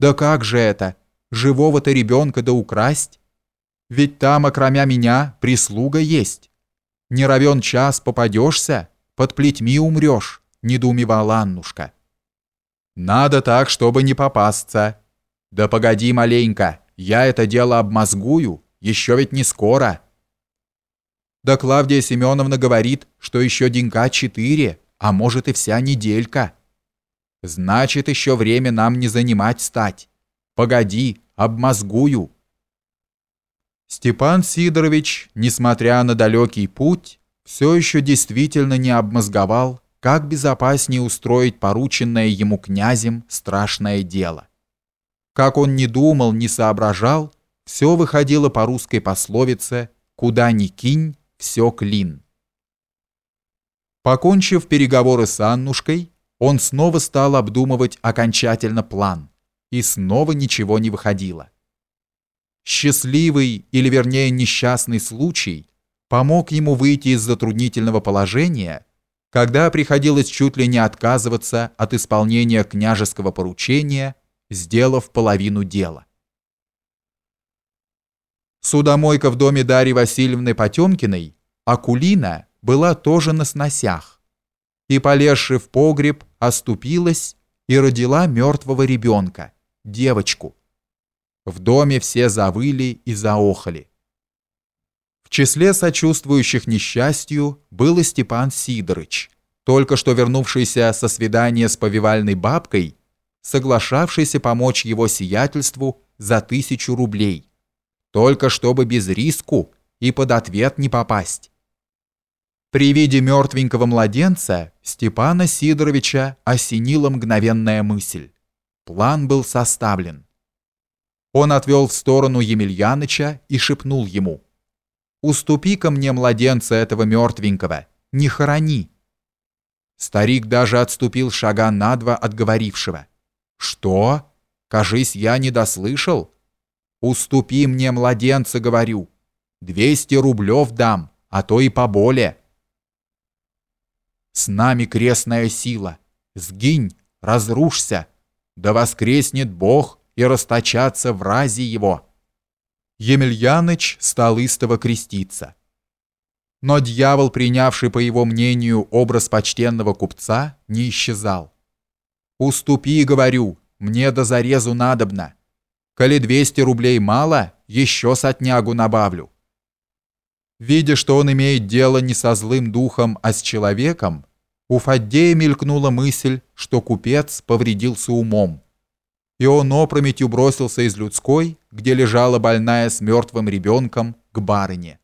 Да как же это? Живого-то ребенка да украсть? Ведь там, окромя меня, прислуга есть. Не равен час попадешься, под плетьми умрешь, недоумевала Аннушка. Надо так, чтобы не попасться. Да погоди маленько, я это дело обмозгую, еще ведь не скоро. Да Клавдия Семеновна говорит, что еще денька четыре, а может и вся неделька. Значит, еще время нам не занимать стать. Погоди, обмозгую. Степан Сидорович, несмотря на далекий путь, все еще действительно не обмозговал, как безопаснее устроить порученное ему князем страшное дело. Как он не думал, не соображал, все выходило по русской пословице «Куда ни кинь, все клин». Покончив переговоры с Аннушкой, он снова стал обдумывать окончательно план, и снова ничего не выходило. Счастливый, или вернее несчастный случай, помог ему выйти из затруднительного положения, когда приходилось чуть ли не отказываться от исполнения княжеского поручения, сделав половину дела. Судомойка в доме Дарьи Васильевны Потемкиной, Акулина, была тоже на сносях, и, полезши в погреб, оступилась и родила мертвого ребенка, девочку. В доме все завыли и заохали. В числе сочувствующих несчастью был и Степан Сидорыч, только что вернувшийся со свидания с повивальной бабкой, соглашавшийся помочь его сиятельству за тысячу рублей, только чтобы без риску и под ответ не попасть. При виде мертвенького младенца Степана Сидоровича осенила мгновенная мысль. План был составлен. Он отвел в сторону Емельяныча и шепнул ему. «Уступи-ка мне младенца этого мертвенького, не хорони». Старик даже отступил шага на два от говорившего. «Что? Кажись, я не дослышал?» «Уступи мне младенца, говорю. Двести рублев дам, а то и поболее». С нами крестная сила. Сгинь, разрушься, да воскреснет Бог и расточаться в разе его. Емельяныч стал истово креститься. Но дьявол, принявший, по его мнению, образ почтенного купца, не исчезал. «Уступи, — говорю, — мне до зарезу надобно. Коли двести рублей мало, еще сотнягу набавлю». Видя, что он имеет дело не со злым духом, а с человеком, у Фаддея мелькнула мысль, что купец повредился умом. И он опрометью бросился из людской, где лежала больная с мертвым ребенком, к барыне.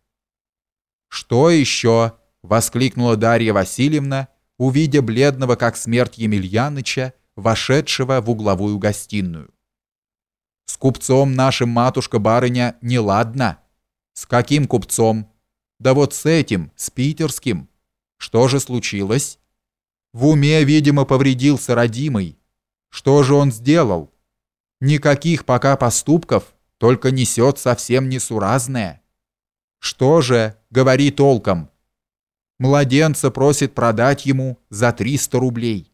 «Что еще?» — воскликнула Дарья Васильевна, увидя бледного, как смерть Емельяныча, вошедшего в угловую гостиную. «С купцом нашим матушка-барыня неладна». «С каким купцом?» Да вот с этим, с питерским. Что же случилось? В уме, видимо, повредился родимый. Что же он сделал? Никаких пока поступков, только несет совсем несуразное. Что же, говори толком. Младенца просит продать ему за 300 рублей.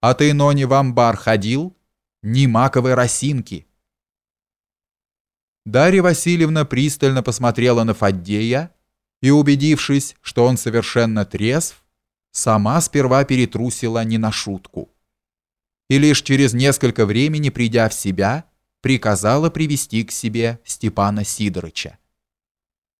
А ты, Нони, в амбар ходил? Ни маковой росинки. Дарья Васильевна пристально посмотрела на Фаддея, и, убедившись, что он совершенно трезв, сама сперва перетрусила не на шутку. И лишь через несколько времени, придя в себя, приказала привести к себе Степана Сидорыча.